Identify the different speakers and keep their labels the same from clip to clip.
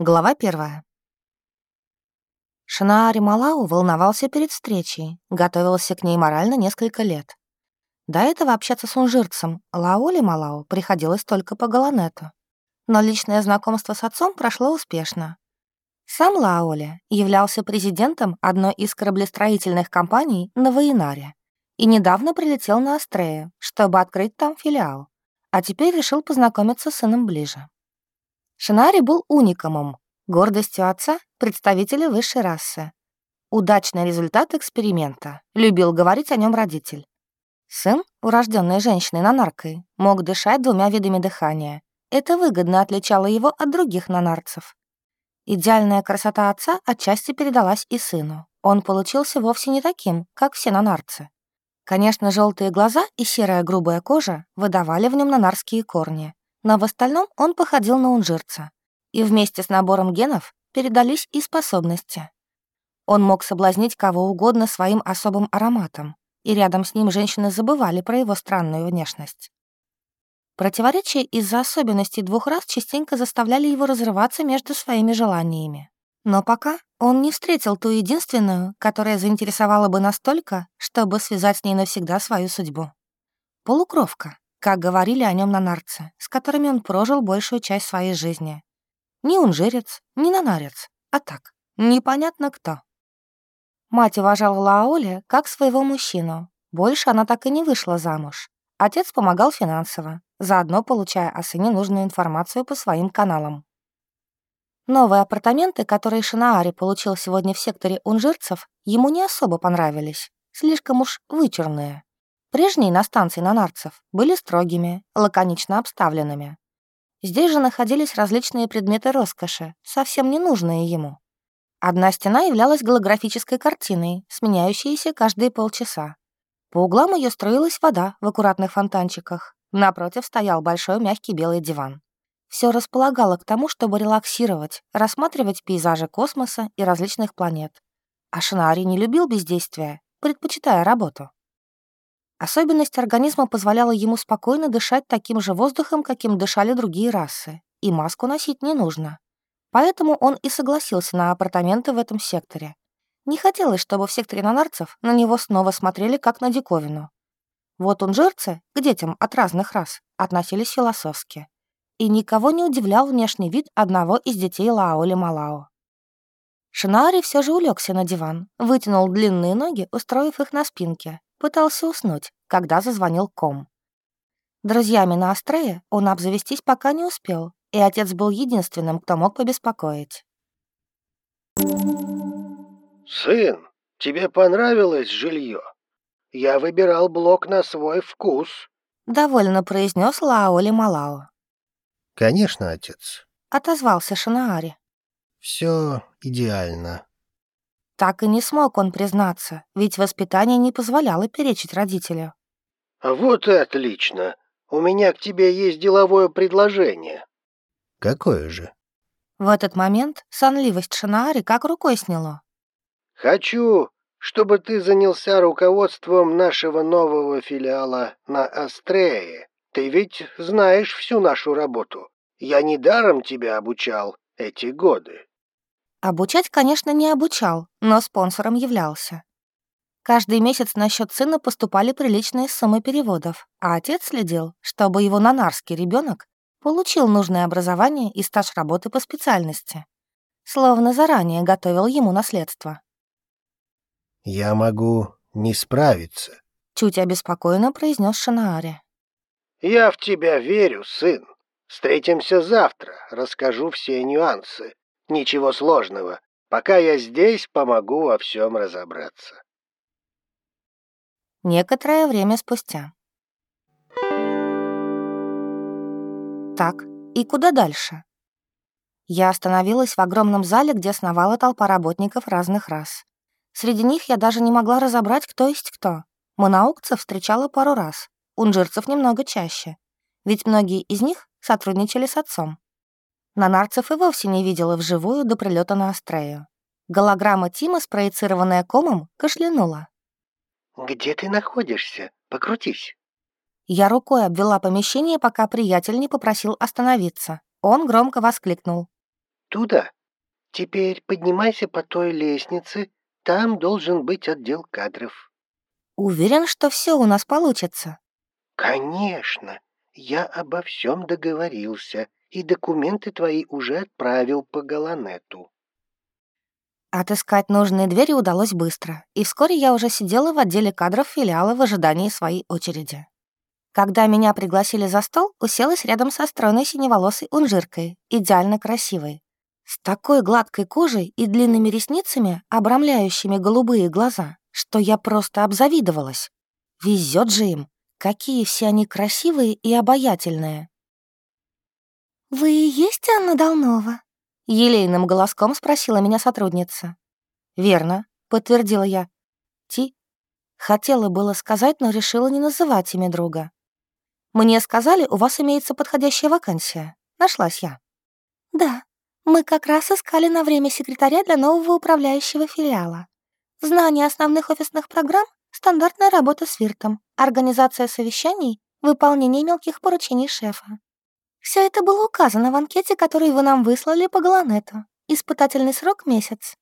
Speaker 1: Глава первая. Шинаари Малау волновался перед встречей, готовился к ней морально несколько лет. До этого общаться с унжирцем Лаоли Малау приходилось только по Галанету. Но личное знакомство с отцом прошло успешно. Сам Лаоли являлся президентом одной из кораблестроительных компаний на Ваинаре и недавно прилетел на Астрею, чтобы открыть там филиал, а теперь решил познакомиться с сыном ближе. Шинари был уникамом, гордостью отца, представителя высшей расы. Удачный результат эксперимента, любил говорить о нем родитель. Сын, урожденный женщиной нанаркой, мог дышать двумя видами дыхания. Это выгодно отличало его от других нанарцев. Идеальная красота отца отчасти передалась и сыну. Он получился вовсе не таким, как все нанарцы. Конечно, желтые глаза и серая грубая кожа выдавали в нем нанарские корни но в остальном он походил на унжирца. И вместе с набором генов передались и способности. Он мог соблазнить кого угодно своим особым ароматом, и рядом с ним женщины забывали про его странную внешность. Противоречия из-за особенностей двух раз частенько заставляли его разрываться между своими желаниями. Но пока он не встретил ту единственную, которая заинтересовала бы настолько, чтобы связать с ней навсегда свою судьбу. Полукровка, как говорили о нем нанарцы, с которыми он прожил большую часть своей жизни. Не унжирец, не нанарец, а так, непонятно кто. Мать уважала Лаоли как своего мужчину. Больше она так и не вышла замуж. Отец помогал финансово, заодно получая о сыне нужную информацию по своим каналам. Новые апартаменты, которые Шинаари получил сегодня в секторе унжирцев, ему не особо понравились, слишком уж вычурные. Прежние на станции нанарцев были строгими, лаконично обставленными. Здесь же находились различные предметы роскоши, совсем не нужные ему. Одна стена являлась голографической картиной, сменяющейся каждые полчаса. По углам ее строилась вода в аккуратных фонтанчиках. Напротив стоял большой мягкий белый диван. Все располагало к тому, чтобы релаксировать, рассматривать пейзажи космоса и различных планет. А Шинари не любил бездействия, предпочитая работу. Особенность организма позволяла ему спокойно дышать таким же воздухом, каким дышали другие расы, и маску носить не нужно. Поэтому он и согласился на апартаменты в этом секторе. Не хотелось, чтобы в секторе нанарцев на него снова смотрели как на диковину. Вот он жирцы, к детям от разных рас, относились философски. И никого не удивлял внешний вид одного из детей Лаоли Малао. Шинари все же улегся на диван, вытянул длинные ноги, устроив их на спинке, Пытался уснуть, когда зазвонил ком. Друзьями на Астрее он обзавестись пока не успел, и отец был единственным, кто мог побеспокоить.
Speaker 2: «Сын, тебе понравилось жилье? Я выбирал блок на свой вкус», —
Speaker 1: довольно произнес Лаоли Малао.
Speaker 3: «Конечно, отец», —
Speaker 1: отозвался Шинаари.
Speaker 3: «Все идеально».
Speaker 1: Так и не смог он признаться, ведь воспитание не позволяло перечить родителю.
Speaker 2: «Вот и отлично. У меня к тебе есть деловое предложение».
Speaker 3: «Какое же?»
Speaker 1: В этот момент сонливость Шинаари как рукой сняло.
Speaker 2: «Хочу, чтобы ты занялся руководством нашего нового филиала на Астрее. Ты ведь знаешь всю нашу работу. Я недаром тебя обучал эти годы».
Speaker 1: Обучать, конечно, не обучал, но спонсором являлся. Каждый месяц на счет сына поступали приличные суммы переводов, а отец следил, чтобы его нанарский ребенок получил нужное образование и стаж работы по специальности. Словно заранее готовил ему наследство.
Speaker 3: «Я могу не справиться», —
Speaker 1: чуть обеспокоенно произнес Шинаари.
Speaker 2: «Я в тебя верю, сын. Встретимся завтра, расскажу все нюансы. Ничего сложного. Пока я здесь, помогу во всем разобраться.
Speaker 1: Некоторое время спустя. Так, и куда дальше? Я остановилась в огромном зале, где сновала толпа работников разных рас. Среди них я даже не могла разобрать, кто есть кто. Монаукцев встречала пару раз, унжирцев немного чаще. Ведь многие из них сотрудничали с отцом. Нанарцев и вовсе не видела вживую до прилета на Астрею. Голограмма Тима, спроецированная комом, кашлянула.
Speaker 2: «Где ты находишься? Покрутись».
Speaker 1: Я рукой обвела помещение, пока приятель не попросил остановиться. Он громко воскликнул.
Speaker 2: Туда. Теперь поднимайся по той лестнице, там должен быть отдел кадров».
Speaker 1: Уверен, что все у нас получится.
Speaker 2: «Конечно. Я обо всем договорился, и документы твои уже отправил по Галанету».
Speaker 1: Отыскать нужные двери удалось быстро, и вскоре я уже сидела в отделе кадров филиала в ожидании своей очереди. Когда меня пригласили за стол, уселась рядом со стройной синеволосой унжиркой, идеально красивой. С такой гладкой кожей и длинными ресницами, обрамляющими голубые глаза, что я просто обзавидовалась. Везет же им, какие все они красивые и обаятельные. «Вы и есть Анна Долнова?» Елейным голоском спросила меня сотрудница. «Верно», — подтвердила я. «Ти». Хотела было сказать, но решила не называть имя друга. «Мне сказали, у вас имеется подходящая вакансия. Нашлась я». «Да, мы как раз искали на время секретаря для нового управляющего филиала. Знание основных офисных программ, стандартная работа с Виртом, организация совещаний, выполнение мелких поручений шефа. Все это было указано в анкете, которую вы нам выслали по Галанету. Испытательный срок — месяц.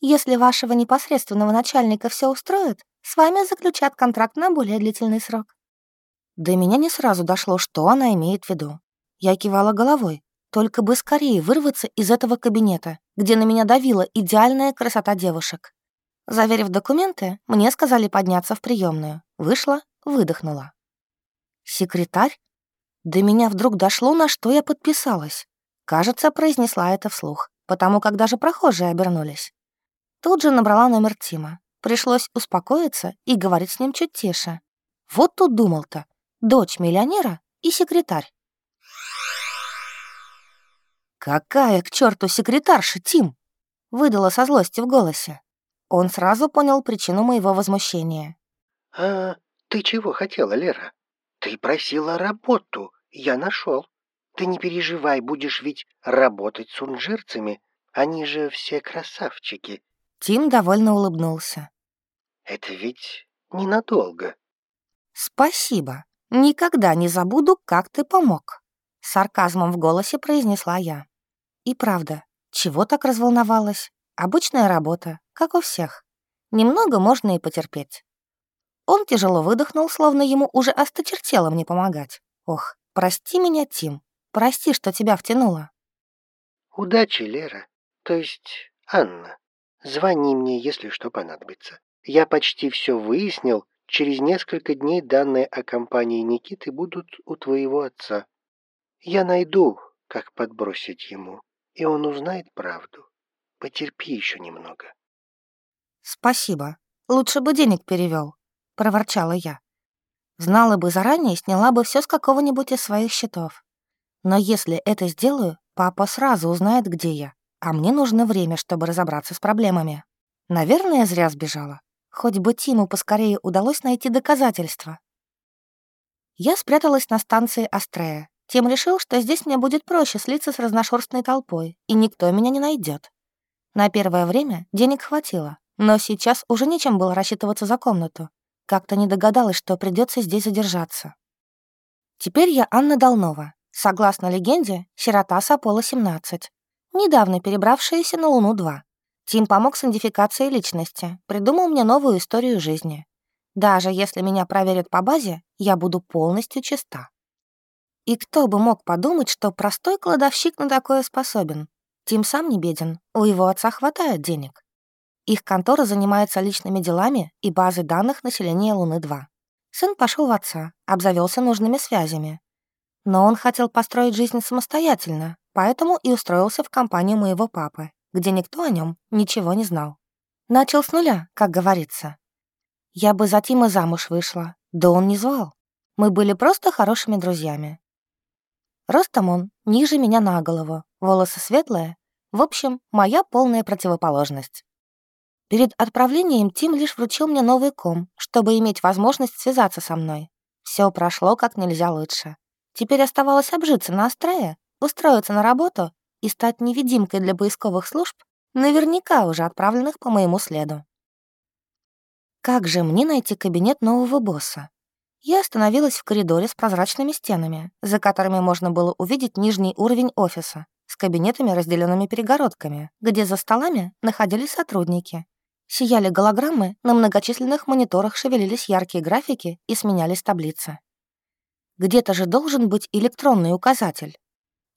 Speaker 1: Если вашего непосредственного начальника все устроит, с вами заключат контракт на более длительный срок». До меня не сразу дошло, что она имеет в виду. Я кивала головой, только бы скорее вырваться из этого кабинета, где на меня давила идеальная красота девушек. Заверив документы, мне сказали подняться в приемную. Вышла, выдохнула. Секретарь до меня вдруг дошло, на что я подписалась. Кажется, произнесла это вслух, потому как даже прохожие обернулись. Тут же набрала номер Тима. Пришлось успокоиться и говорить с ним чуть тише. Вот тут думал-то. Дочь миллионера и секретарь. «Какая к черту секретарша, Тим?» — выдала со злости в голосе. Он сразу понял причину моего возмущения.
Speaker 2: «А ты чего хотела, Лера? Ты просила работу, я нашел. Ты не переживай, будешь ведь работать с унжирцами. Они же все красавчики.
Speaker 1: Тим довольно улыбнулся.
Speaker 2: Это ведь ненадолго.
Speaker 1: Спасибо. Никогда не забуду, как ты помог. Сарказмом в голосе произнесла я. И правда, чего так разволновалась? Обычная работа, как у всех. Немного можно и потерпеть. Он тяжело выдохнул, словно ему уже осточертело мне помогать. Ох, прости меня, Тим. Прости, что тебя втянула.
Speaker 2: Удачи, Лера. То есть Анна. Звони мне, если что понадобится. Я почти все выяснил. Через несколько дней данные о компании Никиты будут у твоего отца. Я найду, как подбросить ему, и он узнает правду. Потерпи еще немного.
Speaker 1: Спасибо. Лучше бы денег перевел. — проворчала я. Знала бы заранее, сняла бы все с какого-нибудь из своих счетов. Но если это сделаю, папа сразу узнает, где я, а мне нужно время, чтобы разобраться с проблемами. Наверное, зря сбежала. Хоть бы Тиму поскорее удалось найти доказательства. Я спряталась на станции Астрея. Тим решил, что здесь мне будет проще слиться с разношерстной толпой, и никто меня не найдет. На первое время денег хватило, но сейчас уже нечем было рассчитываться за комнату, как-то не догадалась, что придется здесь задержаться. Теперь я Анна Долнова. Согласно легенде, сирота с Аполло-17. Недавно перебравшаяся на Луну-2. Тим помог с идентификацией личности, придумал мне новую историю жизни. Даже если меня проверят по базе, я буду полностью чиста. И кто бы мог подумать, что простой кладовщик на такое способен? Тим сам не беден, у его отца хватает денег. Их контора занимается личными делами и базой данных населения Луны-2. Сын пошел в отца, обзавелся нужными связями. Но он хотел построить жизнь самостоятельно, поэтому и устроился в компанию моего папы, где никто о нем ничего не знал. Начал с нуля, как говорится. Я бы за Тима замуж вышла, да он не звал. Мы были просто хорошими друзьями. Ростом он ниже меня на голову, волосы светлые. В общем, моя полная противоположность. Перед отправлением Тим лишь вручил мне новый ком, чтобы иметь возможность связаться со мной. Все прошло как нельзя лучше. Теперь оставалось обжиться на Астрее, устроиться на работу и стать невидимкой для поисковых служб, наверняка уже отправленных по моему следу. Как же мне найти кабинет нового босса? Я остановилась в коридоре с прозрачными стенами, за которыми можно было увидеть нижний уровень офиса, с кабинетами, разделенными перегородками, где за столами находились сотрудники. Сияли голограммы, на многочисленных мониторах шевелились яркие графики и сменялись таблицы. Где-то же должен быть электронный указатель.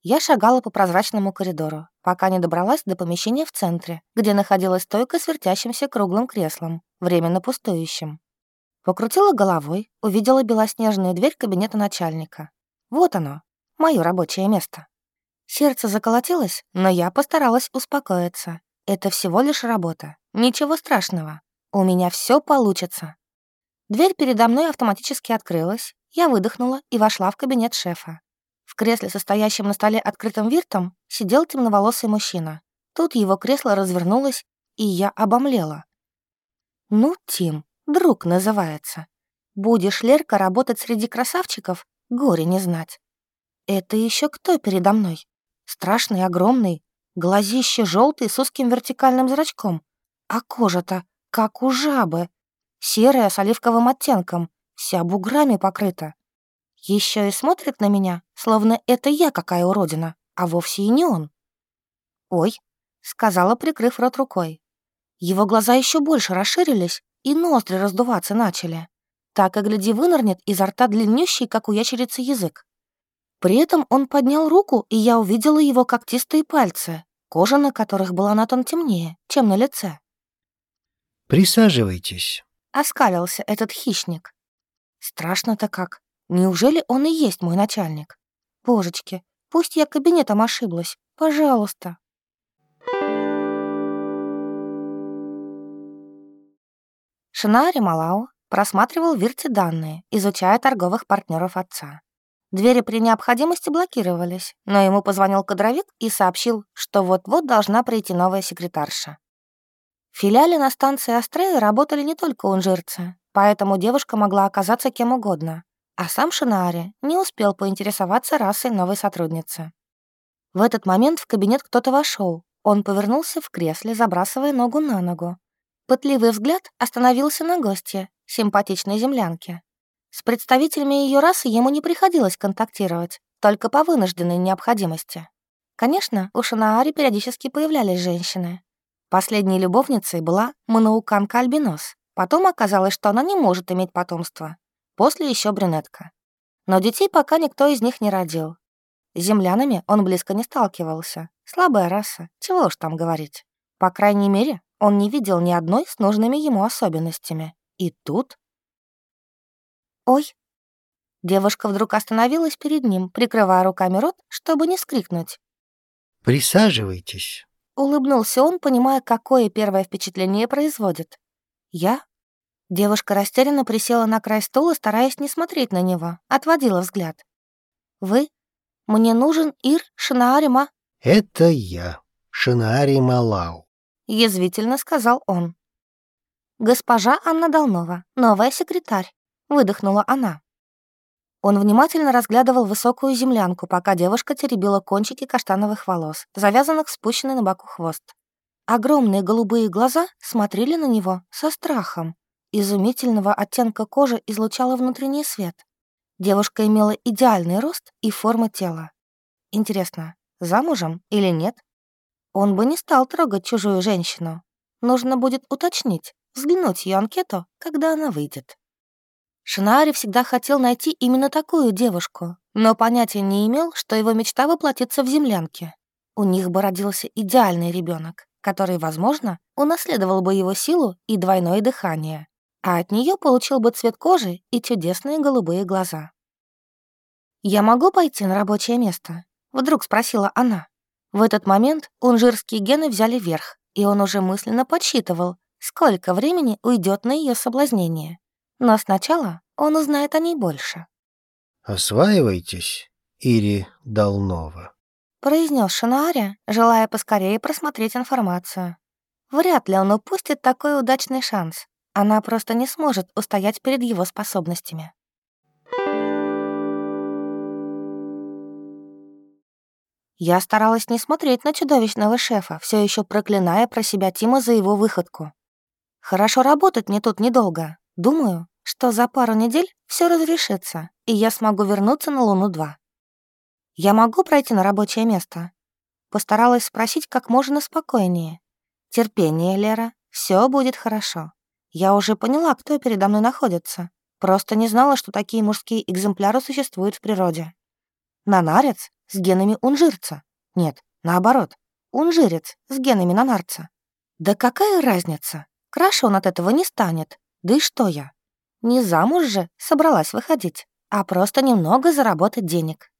Speaker 1: Я шагала по прозрачному коридору, пока не добралась до помещения в центре, где находилась стойка с вертящимся круглым креслом, временно пустующим. Покрутила головой, увидела белоснежную дверь кабинета начальника. Вот оно, мое рабочее место. Сердце заколотилось, но я постаралась успокоиться. Это всего лишь работа. Ничего страшного. У меня все получится. Дверь передо мной автоматически открылась. Я выдохнула и вошла в кабинет шефа. В кресле, состоящем на столе открытым виртом, сидел темноволосый мужчина. Тут его кресло развернулось, и я обомлела. «Ну, Тим, друг называется. Будешь, Лерка, работать среди красавчиков, горе не знать. Это еще кто передо мной? Страшный, огромный, глазище желтый с узким вертикальным зрачком. А кожа-то, как у жабы, серая с оливковым оттенком, вся буграми покрыта. Еще и смотрит на меня, словно это я какая уродина, а вовсе и не он. «Ой», — сказала, прикрыв рот рукой. Его глаза еще больше расширились, и ноздри раздуваться начали. Так и гляди вынырнет изо рта длиннющий, как у ящерицы, язык. При этом он поднял руку, и я увидела его когтистые пальцы, кожа на которых была на тон темнее, чем на лице.
Speaker 3: «Присаживайтесь», —
Speaker 1: оскалился этот хищник. Страшно-то как. Неужели он и есть мой начальник? Божечки, пусть я кабинетом ошиблась. Пожалуйста. Шинари Малау просматривал Вирте данные, изучая торговых партнеров отца. Двери при необходимости блокировались, но ему позвонил кадровик и сообщил, что вот-вот должна прийти новая секретарша. В филиале на станции Астреи работали не только унжирцы, поэтому девушка могла оказаться кем угодно, а сам Шинаари не успел поинтересоваться расой новой сотрудницы. В этот момент в кабинет кто-то вошел. Он повернулся в кресле, забрасывая ногу на ногу. Пытливый взгляд остановился на гости, симпатичной землянке. С представителями ее расы ему не приходилось контактировать, только по вынужденной необходимости. Конечно, у Шинаари периодически появлялись женщины. Последней любовницей была Манауканка Альбинос. Потом оказалось, что она не может иметь потомства. После еще брюнетка. Но детей пока никто из них не родил. С землянами он близко не сталкивался. Слабая раса, чего уж там говорить. По крайней мере, он не видел ни одной с нужными ему особенностями. И тут «Ой!» Девушка вдруг остановилась перед ним, прикрывая руками рот, чтобы не скрикнуть.
Speaker 3: «Присаживайтесь», —
Speaker 1: улыбнулся он, понимая, какое первое впечатление производит. «Я?» Девушка растерянно присела на край стула, стараясь не смотреть на него, отводила взгляд. «Вы? Мне нужен Ир Шинаарима?»
Speaker 3: «Это я, Шинаари Малау», —
Speaker 1: язвительно сказал он. «Госпожа Анна Долнова, новая секретарь. — выдохнула она. Он внимательно разглядывал высокую землянку, пока девушка теребила кончики каштановых волос, завязанных спущенный на боку хвост. Огромные голубые глаза смотрели на него со страхом. Изумительного оттенка кожи излучала внутренний свет. Девушка имела идеальный рост и форму тела. Интересно, замужем или нет? Он бы не стал трогать чужую женщину. Нужно будет уточнить, взглянуть ее анкету, когда она выйдет. Шинаари всегда хотел найти именно такую девушку, но понятия не имел, что его мечта воплотится в землянке. У них бы родился идеальный ребенок, который, возможно, унаследовал бы его силу и двойное дыхание, а от нее получил бы цвет кожи и чудесные голубые глаза. «Я могу пойти на рабочее место?» — вдруг спросила она. В этот момент унжирские гены взяли верх, и он уже мысленно подсчитывал, сколько времени уйдет на ее соблазнение. Но сначала он узнает о ней больше.
Speaker 3: «Осваивайтесь, Ири Долнова», —
Speaker 1: произнес Шинаари, желая поскорее просмотреть информацию. Вряд ли он упустит такой удачный шанс. Она просто не сможет устоять перед его способностями. Я старалась не смотреть на чудовищного шефа, все еще проклиная про себя Тима за его выходку. Хорошо работать мне тут недолго. Думаю, что за пару недель все разрешится, и я смогу вернуться на Луну-2. Я могу пройти на рабочее место? Постаралась спросить как можно спокойнее. «Терпение, Лера, все будет хорошо. Я уже поняла, кто передо мной находится. Просто не знала, что такие мужские экземпляры существуют в природе. Нанарец с генами унжирца. Нет, наоборот, унжирец с генами нанарца. Да какая разница? Краше он от этого не станет. Да и что я? Не замуж же собралась выходить, а просто немного заработать денег.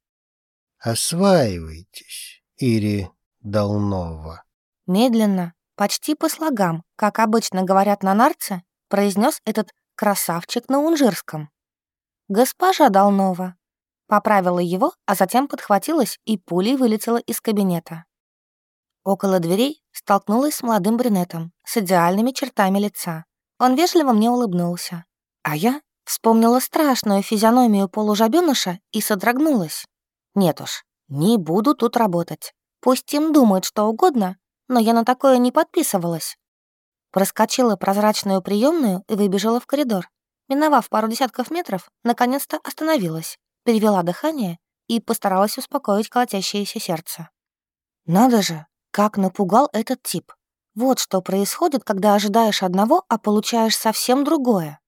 Speaker 3: Осваивайтесь, Ири Долнова.
Speaker 1: Медленно, почти по слогам, как обычно говорят на нарце, произнес этот красавчик на унжирском. «Госпожа Долнова». Поправила его, а затем подхватилась и пулей вылетела из кабинета. Около дверей столкнулась с молодым брюнетом с идеальными чертами лица. Он вежливо мне улыбнулся. А я вспомнила страшную физиономию полужабёныша и содрогнулась. Нет уж, не буду тут работать. Пусть им думают что угодно, но я на такое не подписывалась. Проскочила прозрачную приемную и выбежала в коридор. Миновав пару десятков метров, наконец-то остановилась, перевела дыхание и постаралась успокоить колотящееся сердце. Надо же, как напугал этот тип. Вот что происходит, когда ожидаешь одного, а получаешь совсем другое.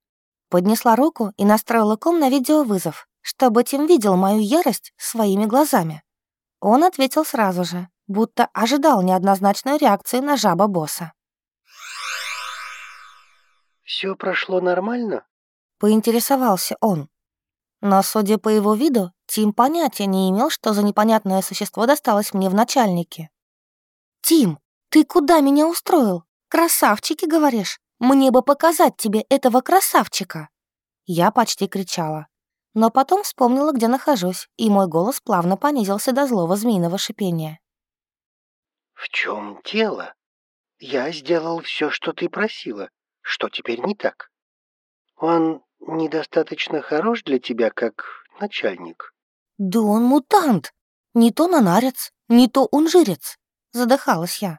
Speaker 1: Поднесла руку и настроила ком на видеовызов, чтобы Тим видел мою ярость своими глазами. Он ответил сразу же, будто ожидал неоднозначной реакции на жаба-босса.
Speaker 2: «Все прошло нормально?»
Speaker 1: — поинтересовался он. Но, судя по его виду, Тим понятия не имел, что за непонятное существо досталось мне в начальнике. «Тим, ты куда меня устроил? Красавчики, говоришь? Мне бы показать тебе этого красавчика!» Я почти кричала. Но потом вспомнила, где нахожусь, и мой голос плавно понизился до злого змеиного шипения.
Speaker 2: «В чем дело? Я сделал все, что ты просила. Что теперь не так? Он недостаточно хорош для тебя, как начальник?»
Speaker 1: «Да он мутант! Не то нанарец, не то унжирец!» Задыхалась я.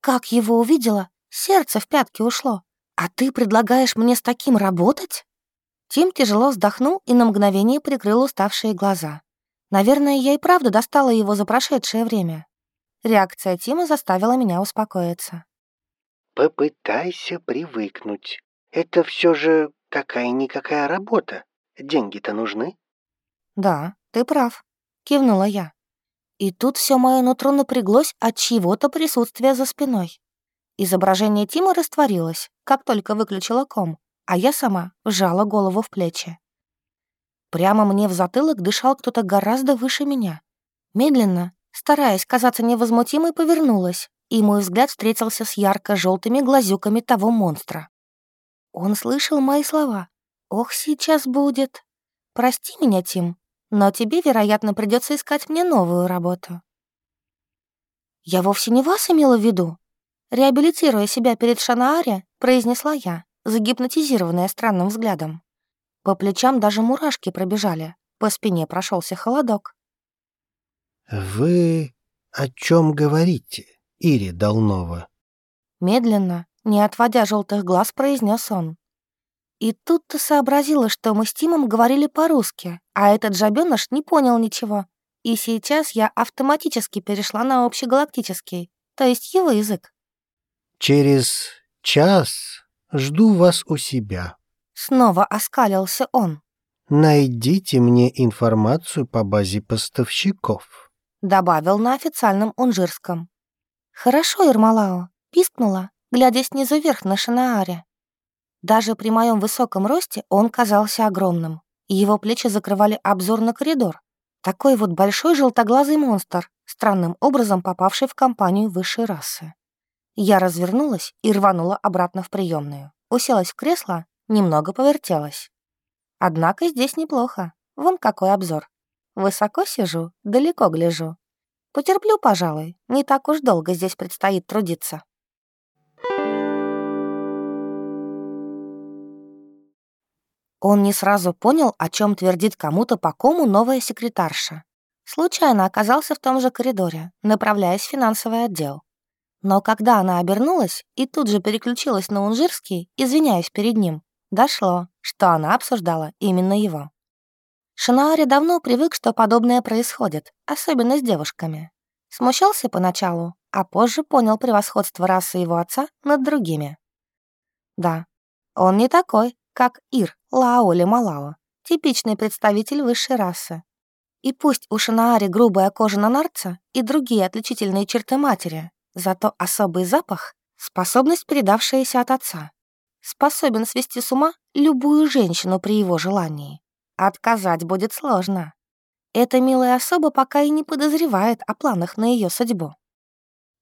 Speaker 1: «Как его увидела, Сердце в пятки ушло. А ты предлагаешь мне с таким работать?» Тим тяжело вздохнул и на мгновение прикрыл уставшие глаза. Наверное, я и правда достала его за прошедшее время. Реакция Тима заставила меня успокоиться.
Speaker 2: «Попытайся привыкнуть. Это все же какая-никакая работа. Деньги-то нужны?»
Speaker 1: «Да, ты прав», — кивнула я. И тут все мое нутро напряглось от чьего-то присутствия за спиной. Изображение Тима растворилось, как только выключила ком, а я сама вжала голову в плечи. Прямо мне в затылок дышал кто-то гораздо выше меня. Медленно, стараясь казаться невозмутимой, повернулась, и мой взгляд встретился с ярко желтыми глазюками того монстра. Он слышал мои слова. «Ох, сейчас будет. Прости меня, Тим, но тебе, вероятно, придется искать мне новую работу». «Я вовсе не вас имела в виду», Реабилитируя себя перед Шанааре, произнесла я, загипнотизированная странным взглядом. По плечам даже мурашки пробежали, по спине прошелся холодок.
Speaker 3: «Вы о чем говорите, Ири Долнова?»
Speaker 1: Медленно, не отводя желтых глаз, произнес он. И тут ты сообразила, что мы с Тимом говорили по-русски, а этот жабёныш не понял ничего. И сейчас я автоматически перешла на общегалактический, то есть его язык.
Speaker 3: Через час жду вас у себя.
Speaker 1: Снова оскалился он.
Speaker 3: Найдите мне информацию по базе поставщиков.
Speaker 1: Добавил на официальном унжирском. Хорошо, Ермолао, пискнула, глядя снизу вверх на Шинааре. Даже при моем высоком росте он казался огромным. Его плечи закрывали обзор на коридор. Такой вот большой желтоглазый монстр, странным образом попавший в компанию высшей расы. Я развернулась и рванула обратно в приемную. Уселась в кресло, немного повертелась. Однако здесь неплохо. Вон какой обзор. Высоко сижу, далеко гляжу. Потерплю, пожалуй, не так уж долго здесь предстоит трудиться. Он не сразу понял, о чем твердит кому-то по кому новая секретарша. Случайно оказался в том же коридоре, направляясь в финансовый отдел. Но когда она обернулась и тут же переключилась на Унжирский, извиняясь перед ним, дошло, что она обсуждала именно его. Шинаари давно привык, что подобное происходит, особенно с девушками. Смущался поначалу, а позже понял превосходство расы его отца над другими. Да, он не такой, как Ир Лаоли Малао, типичный представитель высшей расы. И пусть у Шинаари грубая кожа на нарца и другие отличительные черты матери, зато особый запах — способность, передавшаяся от отца. Способен свести с ума любую женщину при его желании. Отказать будет сложно. Эта милая особа пока и не подозревает о планах на ее судьбу.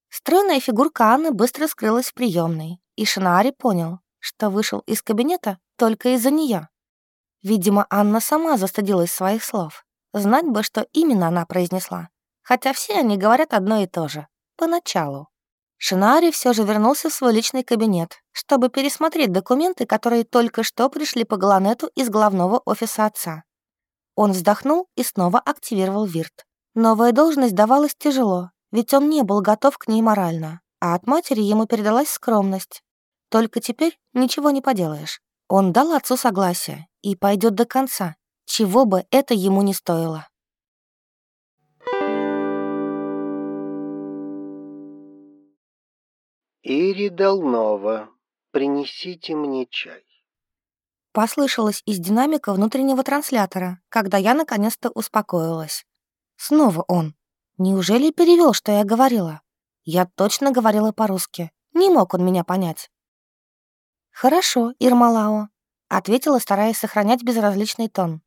Speaker 1: Стройная фигурка Анны быстро скрылась в приемной, и Шинаари понял, что вышел из кабинета только из-за нее. Видимо, Анна сама застыдилась своих слов. Знать бы, что именно она произнесла. Хотя все они говорят одно и то же. Поначалу. Шинари все же вернулся в свой личный кабинет, чтобы пересмотреть документы, которые только что пришли по Галанету из главного офиса отца. Он вздохнул и снова активировал Вирт. Новая должность давалась тяжело, ведь он не был готов к ней морально, а от матери ему передалась скромность. Только теперь ничего не поделаешь. Он дал отцу согласие и пойдет до конца, чего бы это ему не стоило.
Speaker 2: «Ири Долнова, принесите мне чай».
Speaker 1: Послышалось из динамика внутреннего транслятора, когда я наконец-то успокоилась. Снова он. Неужели перевел, что я говорила? Я точно говорила по-русски. Не мог он меня понять. «Хорошо, Ирмалао», — ответила, стараясь сохранять безразличный тон.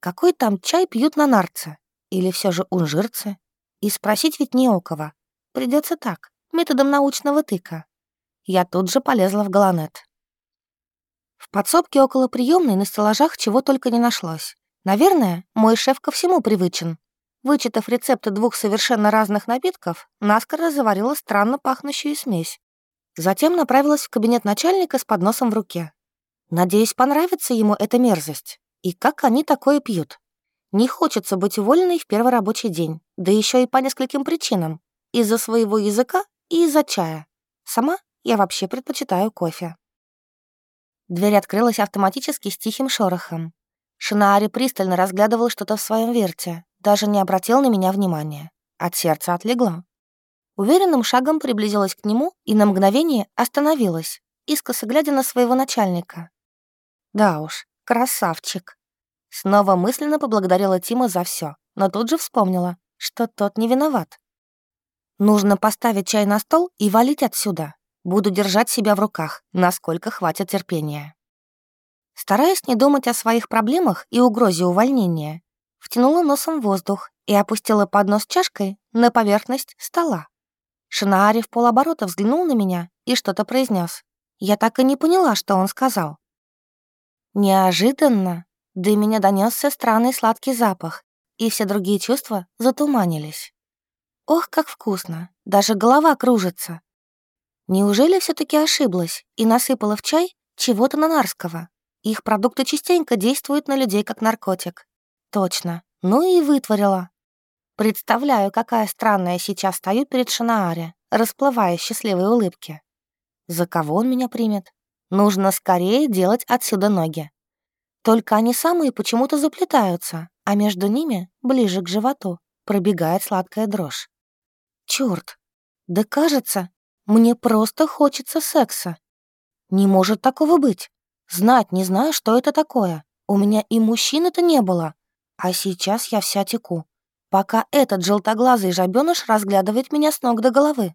Speaker 1: Какой там чай пьют на нарце? Или все же унжирцы? И спросить ведь не у кого. Придется так, методом научного тыка. Я тут же полезла в галанет. В подсобке около приемной на стеллажах чего только не нашлось. Наверное, мой шеф ко всему привычен. Вычитав рецепты двух совершенно разных напитков, наскоро заварила странно пахнущую смесь. Затем направилась в кабинет начальника с подносом в руке. Надеюсь, понравится ему эта мерзость. И как они такое пьют? Не хочется быть уволенной в первый рабочий день, да еще и по нескольким причинам. Из-за своего языка и из-за чая. Сама я вообще предпочитаю кофе. Дверь открылась автоматически с тихим шорохом. Шинаари пристально разглядывал что-то в своем верте, даже не обратил на меня внимания. От сердца отлегло. Уверенным шагом приблизилась к нему и на мгновение остановилась, искоса глядя на своего начальника. Да уж, Красавчик. Снова мысленно поблагодарила Тима за все, но тут же вспомнила, что тот не виноват. Нужно поставить чай на стол и валить отсюда. Буду держать себя в руках, насколько хватит терпения. Стараясь не думать о своих проблемах и угрозе увольнения, втянула носом воздух и опустила поднос чашкой на поверхность стола. Шинаари в полоборота взглянул на меня и что-то произнес. Я так и не поняла, что он сказал. Неожиданно до меня донесся странный сладкий запах, и все другие чувства затуманились. Ох, как вкусно, даже голова кружится. Неужели все таки ошиблась и насыпала в чай чего-то нанарского? Их продукты частенько действуют на людей как наркотик. Точно, ну и вытворила. Представляю, какая странная сейчас стою перед Шинааре, расплывая счастливые улыбки. За кого он меня примет? Нужно скорее делать отсюда ноги. Только они самые почему-то заплетаются, а между ними, ближе к животу, пробегает сладкая дрожь. Чёрт! Да кажется, мне просто хочется секса. Не может такого быть. Знать не знаю, что это такое. У меня и мужчины-то не было. А сейчас я вся теку. Пока этот желтоглазый жабёныш разглядывает меня с ног до головы.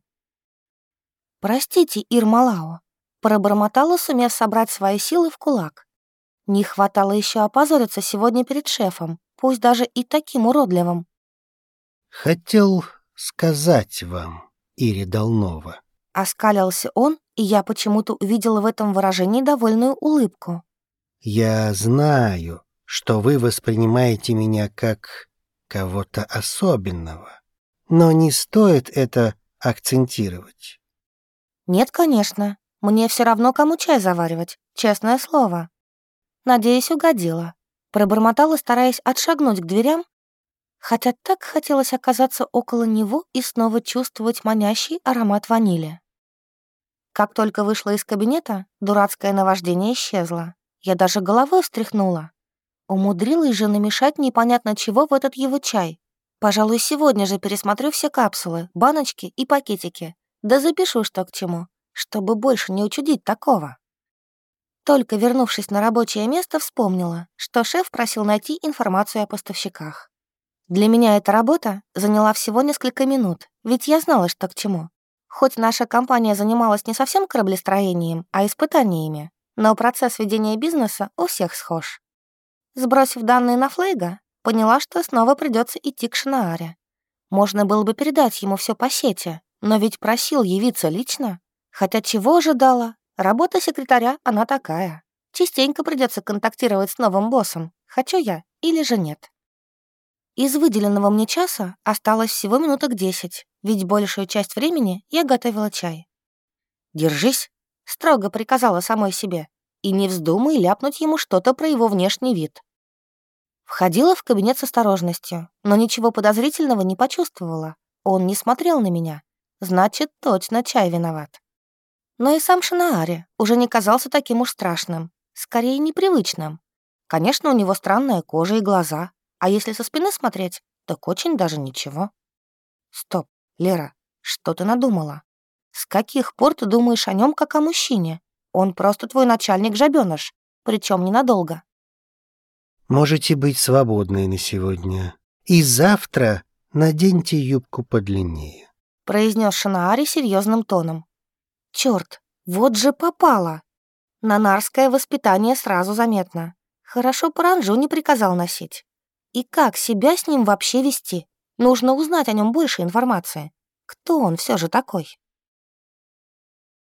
Speaker 1: Простите, Ирмалао, Пробормотала, сумев собрать свои силы в кулак. Не хватало еще опозориться сегодня перед шефом, пусть даже и таким уродливым.
Speaker 3: «Хотел сказать вам, Ири Долнова».
Speaker 1: Оскалился он, и я почему-то увидела в этом выражении довольную улыбку.
Speaker 3: «Я знаю, что вы воспринимаете меня как кого-то особенного, но не стоит это акцентировать».
Speaker 1: «Нет, конечно. Мне все равно, кому чай заваривать, честное слово. Надеюсь, угодила. Пробормотала, стараясь отшагнуть к дверям, хотя так хотелось оказаться около него и снова чувствовать манящий аромат ванили. Как только вышла из кабинета, дурацкое наваждение исчезло. Я даже головой встряхнула. Умудрилась же намешать непонятно чего в этот его чай. Пожалуй, сегодня же пересмотрю все капсулы, баночки и пакетики. Да запишу, что к чему, чтобы больше не учудить такого. Только вернувшись на рабочее место, вспомнила, что шеф просил найти информацию о поставщиках. Для меня эта работа заняла всего несколько минут, ведь я знала, что к чему. Хоть наша компания занималась не совсем кораблестроением, а испытаниями, но процесс ведения бизнеса у всех схож. Сбросив данные на Флейга, поняла, что снова придется идти к Шинааре. Можно было бы передать ему все по сети, но ведь просил явиться лично. Хотя чего ожидала, Работа секретаря, она такая. Частенько придется контактировать с новым боссом, хочу я или же нет. Из выделенного мне часа осталось всего минуток десять, ведь большую часть времени я готовила чай. «Держись», — строго приказала самой себе, и не вздумай ляпнуть ему что-то про его внешний вид. Входила в кабинет с осторожностью, но ничего подозрительного не почувствовала. Он не смотрел на меня. Значит, точно чай виноват. Но и сам Шинаари уже не казался таким уж страшным, скорее непривычным. Конечно, у него странная кожа и глаза, а если со спины смотреть, так очень даже ничего. Стоп, Лера, что ты надумала? С каких пор ты думаешь о нем как о мужчине? Он просто твой начальник-жабёныш, причем ненадолго.
Speaker 3: Можете быть свободны на сегодня. И завтра наденьте юбку подлиннее.
Speaker 1: Произнес Шинаари серьезным тоном. Черт, вот же попало. Нанарское воспитание сразу заметно. Хорошо паранжу не приказал носить. И как себя с ним вообще вести? Нужно узнать о нем больше информации. Кто он все же такой?